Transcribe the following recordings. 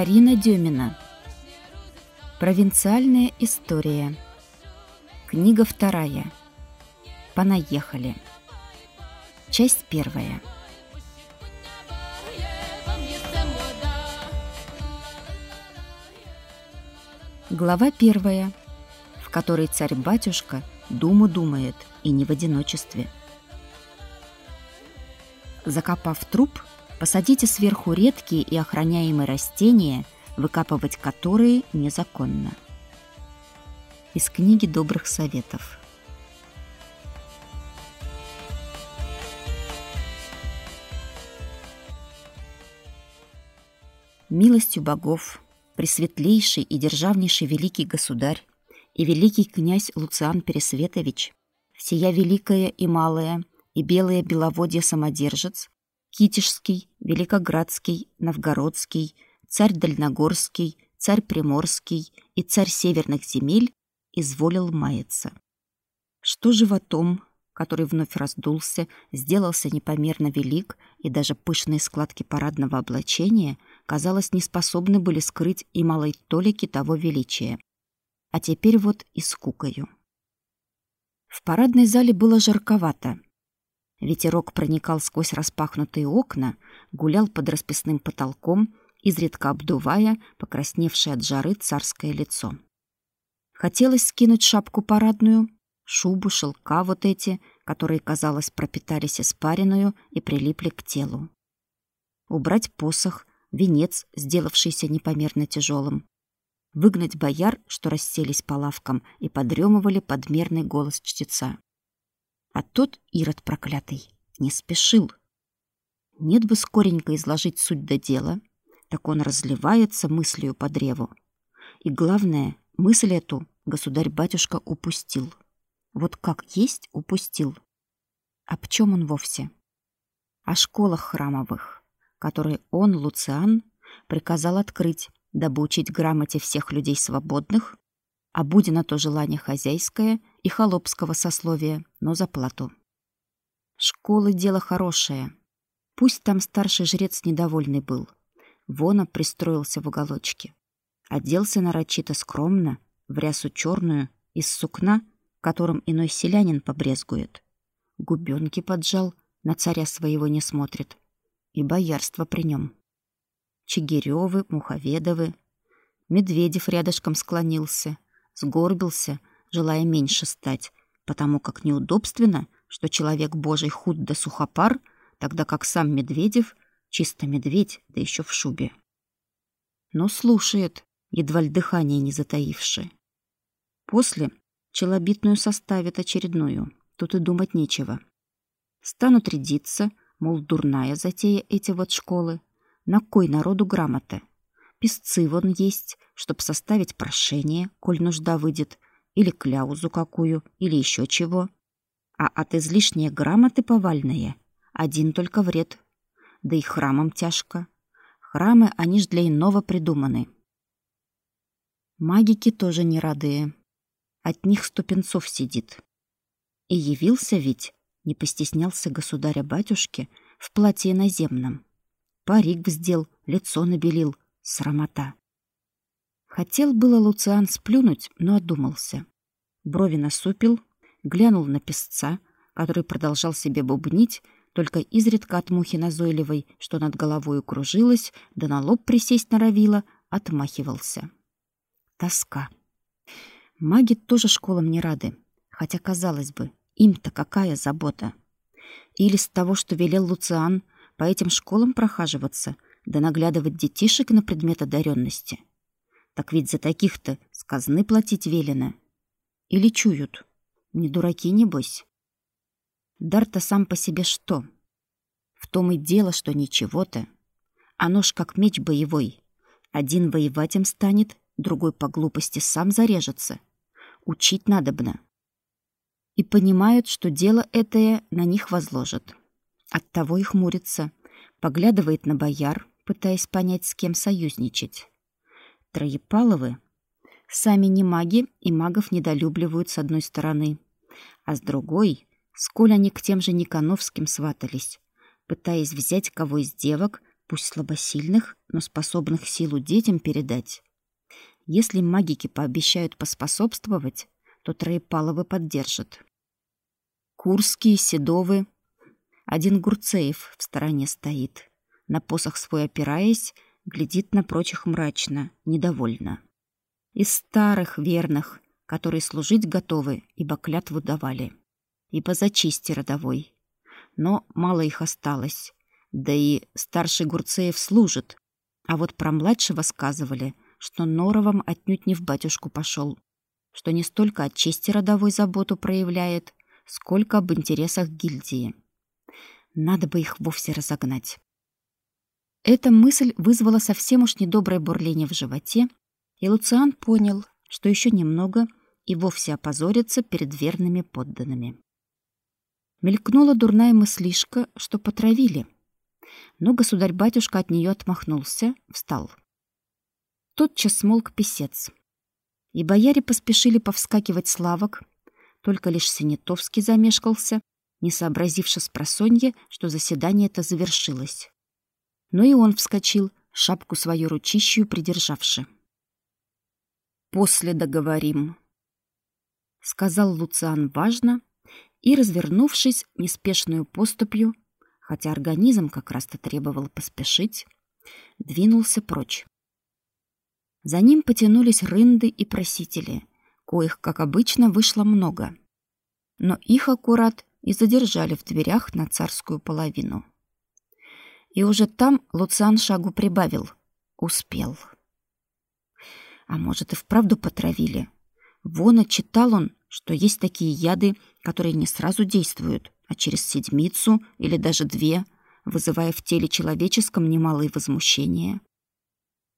Карина Дюмина. Провинциальная история. Книга вторая. Понаехали. Часть первая. Глава первая, в которой царь-батюшка думу думает и не в одиночестве. Закопав труп, Посадите сверху редкие и охраняемые растения, выкапывать которые незаконно. Из книги добрых советов. Милостью богов, пресветлейший и державнейший великий государь и великий князь Луциан Пересветович, всея великая и малая и белое беловодье самодержец, Китежский, Великоградский, Новгородский, царь Дальногорский, царь Приморский и царь северных земель изволил маяться. Что животом, который вновь раздулся, сделался непомерно велик, и даже пышные складки парадного облачения, казалось, не способны были скрыть и малой толики того величия. А теперь вот и скукою. В парадной зале было жарковато — Ветерок проникал сквозь распахнутые окна, гулял под расписным потолком, изредка обдувая покрасневшее от жары царское лицо. Хотелось скинуть шапку парадную, шубу, шелка вот эти, которые, казалось, пропитались испаренную и прилипли к телу. Убрать посох, венец, сделавшийся непомерно тяжелым. Выгнать бояр, что расселись по лавкам и подремывали подмерный голос чтеца. А тот, Ирод проклятый, не спешил. Нет бы скоренько изложить суть до дела, так он разливается мыслью по древу. И главное, мысль эту государь-батюшка упустил. Вот как есть упустил. А в чем он вовсе? О школах храмовых, которые он, Луциан, приказал открыть, дабы учить грамоте всех людей свободных, а будь на то желание хозяйское и холопского сословия, но за плату. Школы — дело хорошее. Пусть там старший жрец недовольный был. Вона пристроился в уголочке. Оделся нарочито скромно, в рясу черную, из сукна, которым иной селянин побрезгует. Губенки поджал, на царя своего не смотрит. И боярство при нем. Чигирёвы, Муховедовы. Медведев рядышком склонился, сгорбился, желая меньше стать, потому как неудобственно, что человек божий худ да сухопар, тогда как сам Медведев чисто медведь, да еще в шубе. Но слушает, едва ли дыхание не затаивши. После челобитную составят очередную, тут и думать нечего. Станут рядиться, мол, дурная затея эти вот школы. На кой народу грамота? Песцы вон есть, чтоб составить прошение, коль нужда выйдет, или кляузу какую, или еще чего. А от излишней грамоты повальные один только вред. Да и храмам тяжко. Храмы, они ж для иного придуманы. Магики тоже не радые. От них ступенцов сидит. И явился ведь, не постеснялся государя-батюшки, в платье наземном. Парик вздел, лицо набелил. Срамота. Хотел было Луциан сплюнуть, но одумался. Брови насупил, глянул на песца, который продолжал себе бубнить, только изредка от мухи назойливой, что над головой кружилась, да на лоб присесть норовила, отмахивался. Тоска. Маги тоже школам не рады, хотя, казалось бы, им-то какая забота. Или с того, что велел Луциан по этим школам прохаживаться, да наглядывать детишек на предмет одаренности — так ведь за таких-то с казны платить велено. Или чуют. Не дураки, небось. Дар-то сам по себе что? В том и дело, что ничего-то. Оно ж как меч боевой. Один воевать им станет, другой по глупости сам зарежется. Учить надобно. И понимают, что дело этое на них возложат. Оттого и хмурится, поглядывает на бояр, пытаясь понять, с кем союзничать. Троепаловы сами не маги и магов недолюбливают с одной стороны, а с другой, сколь они к тем же Никановским сватались, пытаясь взять кого из девок, пусть слабосильных, но способных силу детям передать. Если магики пообещают поспособствовать, то Троепаловы поддержат. Курские, Седовы. Один Гурцеев в стороне стоит. На посох свой опираясь, глядит на прочих мрачно, недовольно. Из старых, верных, которые служить готовы, ибо клятву давали. Ибо за чести родовой. Но мало их осталось. Да и старший Гурцеев служит. А вот про младшего сказывали, что Норовом отнюдь не в батюшку пошел, что не столько от чести родовой заботу проявляет, сколько об интересах гильдии. Надо бы их вовсе разогнать. Эта мысль вызвала совсем уж недоброе бурление в животе, и Луциан понял, что еще немного и вовсе опозорится перед верными подданными. Мелькнула дурная мыслишка, что потравили — но государь-батюшка от нее отмахнулся, встал. Тотчас смолк писец. И бояре поспешили повскакивать с лавок, только лишь Синетовский замешкался, не сообразивши с просонья, что заседание это завершилось. Но и он вскочил, шапку свою ручищую придержавши. «После договорим», — сказал Луциан важно, и, развернувшись неспешную поступью, хотя организм как раз-то требовал поспешить, двинулся прочь. За ним потянулись рынды и просители, коих, как обычно, вышло много. Но их аккурат и задержали в дверях на царскую половину. И уже там Луциан шагу прибавил. Успел. А может, и вправду потравили. Вон читал он, что есть такие яды, которые не сразу действуют, а через седмицу или даже две, вызывая в теле человеческом немалые возмущения.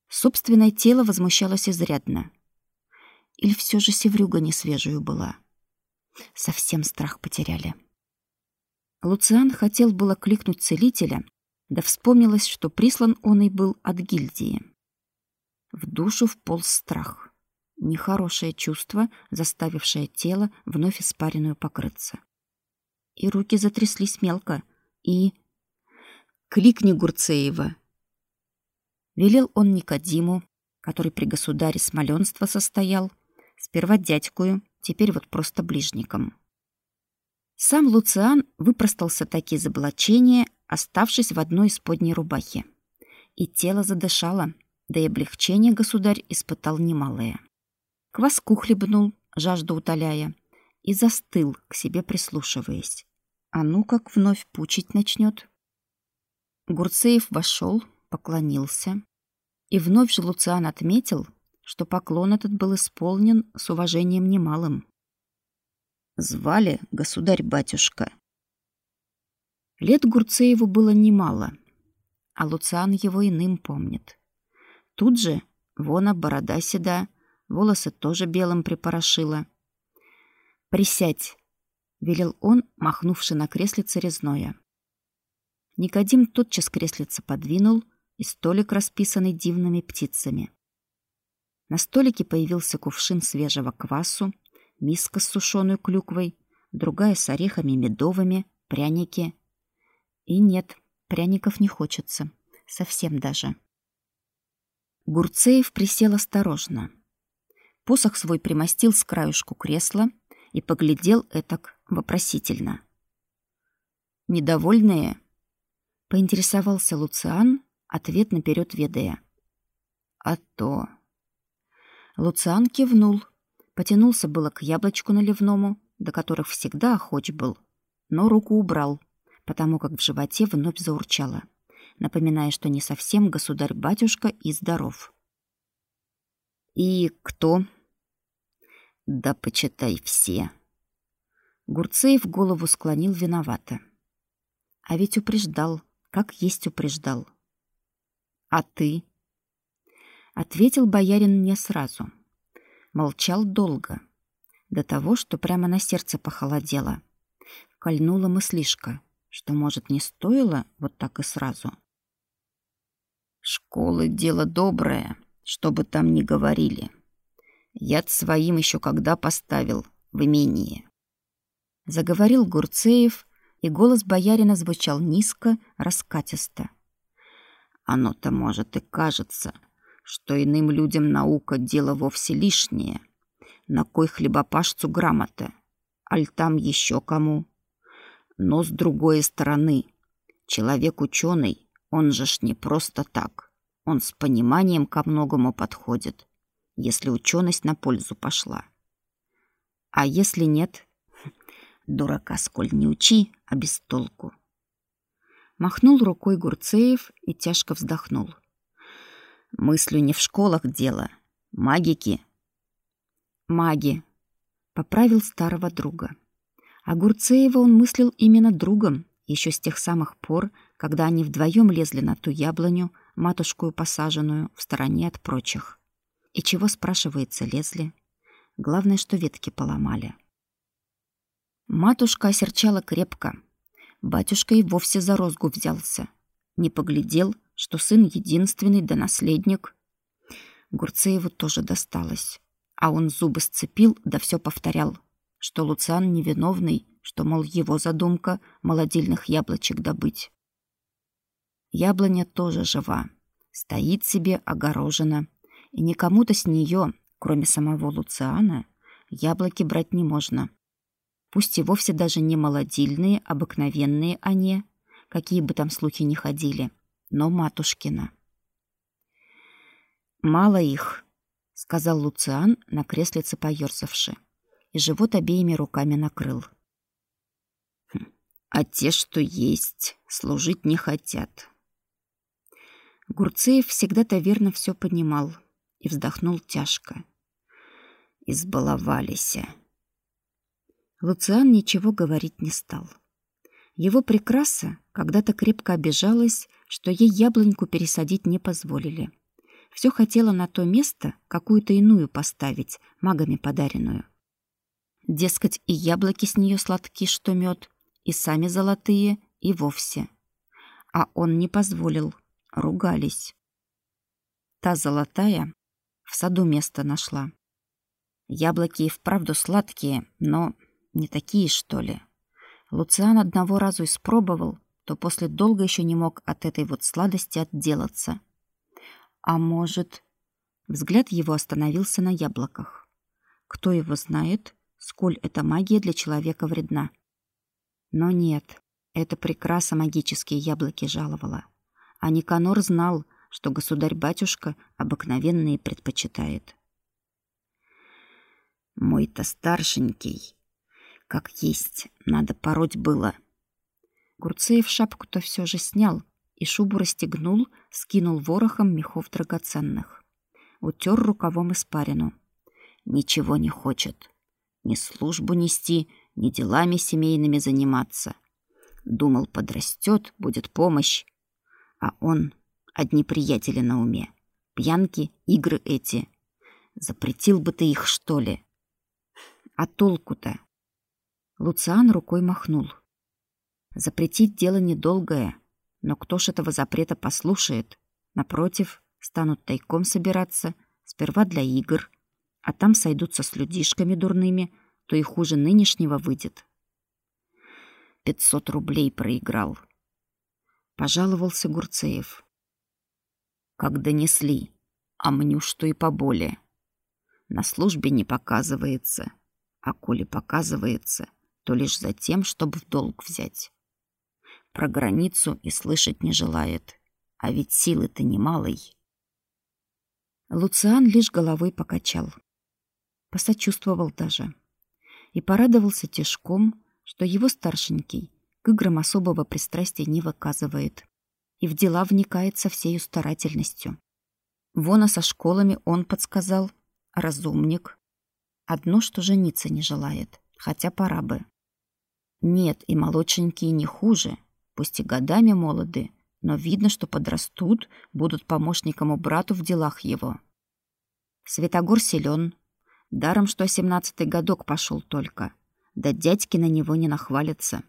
Собственное тело возмущалось изрядно. Или все же севрюга не свежую была. Совсем страх потеряли. Луциан хотел было кликнуть целителя, да вспомнилось, что прислан он и был от гильдии. В душу вполз страх. Нехорошее чувство, заставившее тело вновь испаренную покрыться и руки затряслись мелко, и... «Кликни Гурцеева!» Велел он Никодиму, который при государе смоленства состоял, сперва дядькую, теперь вот просто ближником. Сам Луциан выпростался таки из облачения, оставшись в одной из подней рубахи. И тело задышало, да и облегчение государь испытал немалое. Кваску хлебнул, жажду утоляя, и застыл, к себе прислушиваясь. А ну как вновь пучить начнет. Гурцеев вошел, поклонился. И вновь же Луциан отметил, что поклон этот был исполнен с уважением немалым. Звали государь-батюшка. Лет Гурцееву было немало, а Луциан его иным помнит. Тут же вона борода седа, волосы тоже белым припорошила. «Присядь!» — велел он, махнувши на креслице резное. Никодим тотчас креслице подвинул, и столик расписанный дивными птицами. На столике появился кувшин свежего квасу, миска с сушеной клюквой, другая с орехами медовыми, пряники. И нет, пряников не хочется. Совсем даже. Гурцеев присел осторожно. Посох свой примостил с краюшку кресла — и поглядел этак вопросительно. «Недовольные?» — поинтересовался Луциан, ответ наперед ведая. «А то...» Луциан кивнул, потянулся было к яблочку наливному, до которых всегда охоч был, но руку убрал, потому как в животе вновь заурчало, напоминая, что не совсем государь-батюшка и здоров. «И кто?» Да почитай все. Гурцеев голову склонил виновато. А ведь упреждал, как есть упреждал. А ты? Ответил боярин не сразу. Молчал долго, до того, что прямо на сердце похолодело. Кольнула мыслишка, что, может, не стоило вот так и сразу. Школы — дело доброе, что бы там ни говорили. Яд своим еще когда поставил в имении. Заговорил Гурцеев, и голос боярина звучал низко, раскатисто. Оно-то, может, и кажется, что иным людям наука — дело вовсе лишнее. На кой хлебопашцу грамота? Аль там еще кому? Но с другой стороны, человек ученый, он же ж не просто так. Он с пониманием ко многому подходит, если ученость на пользу пошла. А если нет? Дурака сколь не учи, а без толку. Махнул рукой Гурцеев и тяжко вздохнул. Мыслю не в школах дело. Магики. Маги. Поправил старого друга. А Гурцеева он мыслил именно другом, еще с тех самых пор, когда они вдвоем лезли на ту яблоню, матушкую посаженную, в стороне от прочих. И чего, спрашивается, лезли? Главное, что ветки поломали. Матушка осерчала крепко. Батюшка и вовсе за розгу взялся. Не поглядел, что сын единственный да наследник. Гурцееву тоже досталось. А он зубы сцепил, да все повторял, что Луциан невиновный, что, мол, его задумка молодильных яблочек добыть. Яблоня тоже жива. Стоит себе огорожена. И никому-то с нее, кроме самого Луциана, яблоки брать не можно. Пусть и вовсе даже не молодильные, обыкновенные они, какие бы там слухи ни ходили, но матушкина. «Мало их», — сказал Луциан, на креслице поёрзавши, и живот обеими руками накрыл. «Хм, «А те, что есть, служить не хотят». Гурцеев всегда-то верно все понимал и вздохнул тяжко. «Избаловались». Луциан ничего говорить не стал. Его прекраса когда-то крепко обижалась, что ей яблоньку пересадить не позволили. Все хотела на то место какую-то иную поставить, магами подаренную. Дескать, и яблоки с нее сладки, что мед, и сами золотые, и вовсе. А он не позволил, ругались. Та золотая в саду место нашла. Яблоки и вправду сладкие, но не такие, что ли? Луциан одного разу испробовал, то после долго еще не мог от этой вот сладости отделаться. А может... Взгляд его остановился на яблоках. Кто его знает, сколь эта магия для человека вредна. Но нет, это прекрасно магические яблоки жаловала. А Никанор знал, что государь-батюшка обыкновенные предпочитает. «Мой-то старшенький», как есть, надо пороть было. Гурцеев шапку-то все же снял и шубу расстегнул, скинул ворохом мехов драгоценных. Утер рукавом испарину. Ничего не хочет. Ни службу нести, ни делами семейными заниматься. Думал, подрастет, будет помощь. А он одни приятели на уме. Пьянки, игры эти. Запретил бы ты их, что ли? А толку-то? Луциан рукой махнул. Запретить дело недолгое, но кто ж этого запрета послушает? Напротив, станут тайком собираться, сперва для игр, а там сойдутся с людишками дурными, то и хуже нынешнего выйдет. Пятьсот рублей проиграл. Пожаловался Гурцеев. Как донесли, а мню что и поболее. На службе не показывается, а коли показывается — то лишь за тем, чтобы в долг взять. Про границу и слышать не желает, а ведь силы-то немалой. Луциан лишь головой покачал. Посочувствовал даже. И порадовался тяжком, что его старшенький к играм особого пристрастия не выказывает и в дела вникает со всей старательностью. Вон, а со школами он подсказал. Разумник. Одно, что жениться не желает, хотя пора бы. Нет, и молодшенькие не хуже, пусть и годами молоды, но видно, что подрастут, будут помощником у брату в делах его. Светогор силен, даром, что семнадцатый годок пошел только, да дядьки на него не нахвалятся.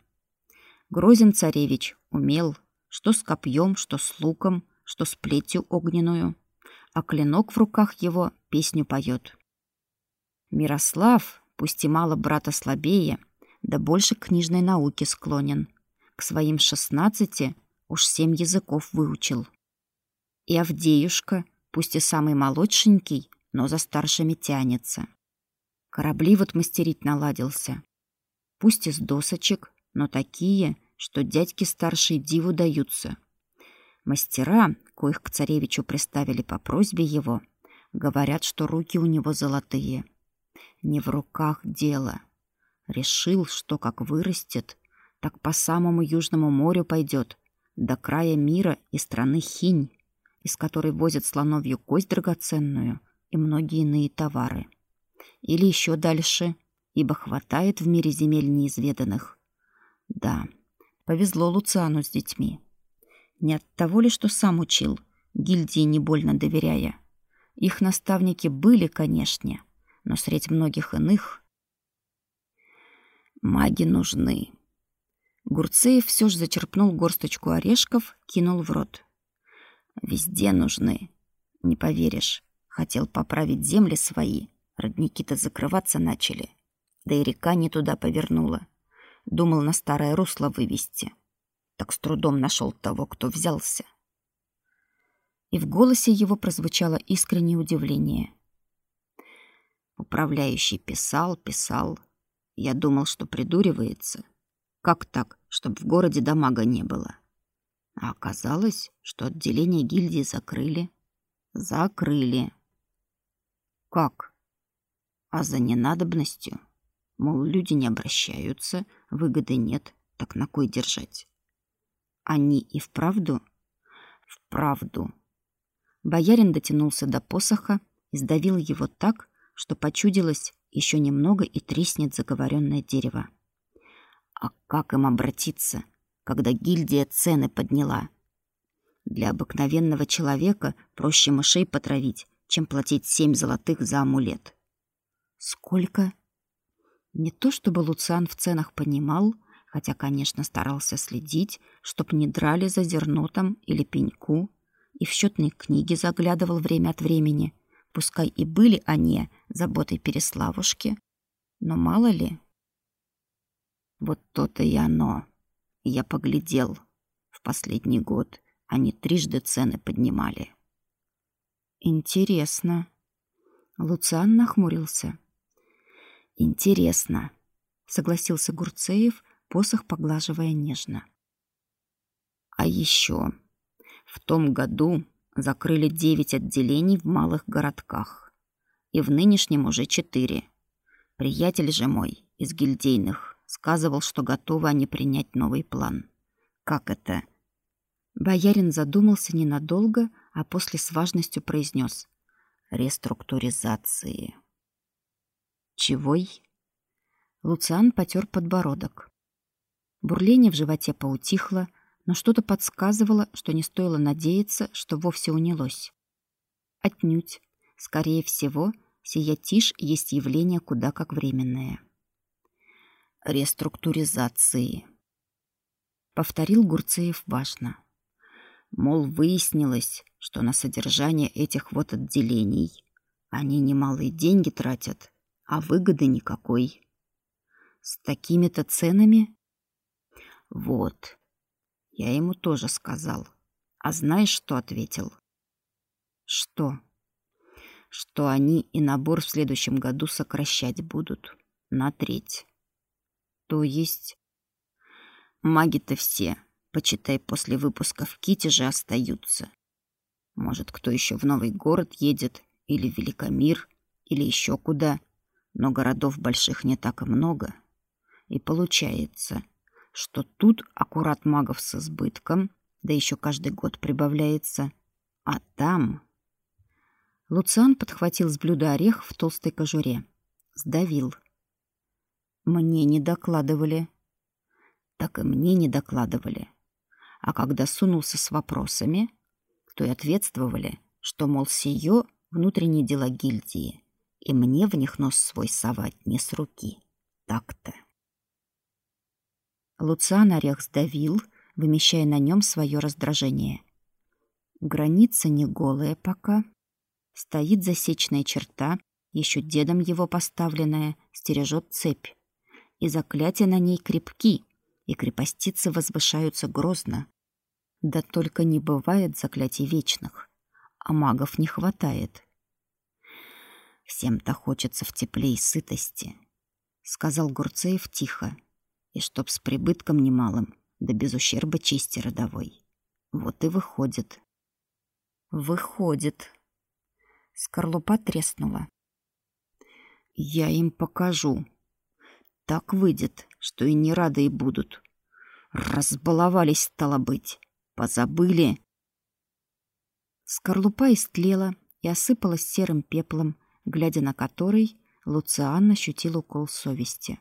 Грозин царевич умел, что с копьем, что с луком, что с плетью огненную, а клинок в руках его песню поет. Мирослав, пусть и мало брата слабее, — да больше к книжной науке склонен. К своим шестнадцати уж семь языков выучил. И Авдеюшка, пусть и самый молодшенький, но за старшими тянется. Корабли вот мастерить наладился. Пусть из досочек, но такие, что дядьки старшие диву даются. Мастера, коих к царевичу приставили по просьбе его, говорят, что руки у него золотые. Не в руках дело. Решил, что как вырастет, так по самому Южному морю пойдет, до края мира и страны Хинь, из которой возят слоновью кость драгоценную и многие иные товары. Или еще дальше, ибо хватает в мире земель неизведанных. Да, повезло Луциану с детьми. Не от того ли, что сам учил, гильдии не больно доверяя. Их наставники были, конечно, но средь многих иных маги нужны. Гурцеев все же зачерпнул горсточку орешков, кинул в рот. Везде нужны. Не поверишь, хотел поправить земли свои, родники-то закрываться начали. Да и река не туда повернула. Думал на старое русло вывести. Так с трудом нашел того, кто взялся. И в голосе его прозвучало искреннее удивление. Управляющий писал, писал. Я думал, что придуривается. Как так, чтобы в городе дамага не было? А оказалось, что отделение гильдии закрыли. Закрыли. Как? А за ненадобностью. Мол, люди не обращаются, выгоды нет, так на кой держать? Они и вправду? Вправду. Боярин дотянулся до посоха и сдавил его так, что почудилось еще немного и треснет заговоренное дерево. А как им обратиться, когда гильдия цены подняла? Для обыкновенного человека проще мышей потравить, чем платить семь золотых за амулет. Сколько? Не то чтобы Луциан в ценах понимал, хотя, конечно, старался следить, чтоб не драли за зерно там или пеньку, и в счетные книги заглядывал время от времени, пускай и были они заботой Переславушки, но мало ли. Вот то-то и оно. Я поглядел. В последний год они трижды цены поднимали. Интересно. Луциан нахмурился. Интересно, согласился Гурцеев, посох поглаживая нежно. А еще в том году закрыли девять отделений в малых городках, и в нынешнем уже четыре. Приятель же мой из гильдейных сказывал, что готовы они принять новый план. Как это? Боярин задумался ненадолго, а после с важностью произнес: реструктуризации. Чегой? Луциан потер подбородок. Бурление в животе поутихло, но что-то подсказывало, что не стоило надеяться, что вовсе унялось. Отнюдь. Скорее всего, сия тишь есть явление куда как временное. Реструктуризации. Повторил Гурцеев важно. Мол, выяснилось, что на содержание этих вот отделений они немалые деньги тратят, а выгоды никакой. С такими-то ценами вот. Я ему тоже сказал. А знаешь, что ответил? Что? Что они и набор в следующем году сокращать будут на треть. То есть маги-то все, почитай, после выпуска в Ките остаются. Может, кто еще в новый город едет или в Великомир, или еще куда. Но городов больших не так и много. И получается, что тут аккурат магов с избытком, да еще каждый год прибавляется. А там... Луциан подхватил с блюда орех в толстой кожуре. Сдавил. Мне не докладывали. Так и мне не докладывали. А когда сунулся с вопросами, то и ответствовали, что, мол, сие внутренние дела гильдии, и мне в них нос свой совать не с руки. Так-то. Луциан орех сдавил, вымещая на нем свое раздражение. Граница не голая пока. Стоит засечная черта, еще дедом его поставленная, стережет цепь. И заклятия на ней крепки, и крепостицы возвышаются грозно. Да только не бывает заклятий вечных, а магов не хватает. Всем-то хочется в тепле и сытости, сказал Гурцеев тихо, и чтоб с прибытком немалым, да без ущерба чести родовой. Вот и выходит. Выходит. Скорлупа треснула. Я им покажу. Так выйдет, что и не рады и будут. Разбаловались, стало быть. Позабыли. Скорлупа истлела и осыпалась серым пеплом, глядя на который Луциан ощутил укол совести.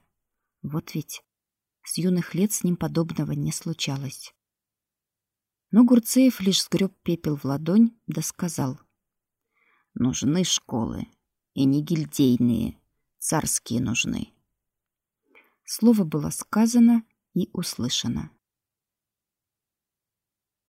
Вот ведь с юных лет с ним подобного не случалось. Но Гурцеев лишь сгреб пепел в ладонь да сказал. «Нужны школы, и не гильдейные, царские нужны». Слово было сказано и услышано.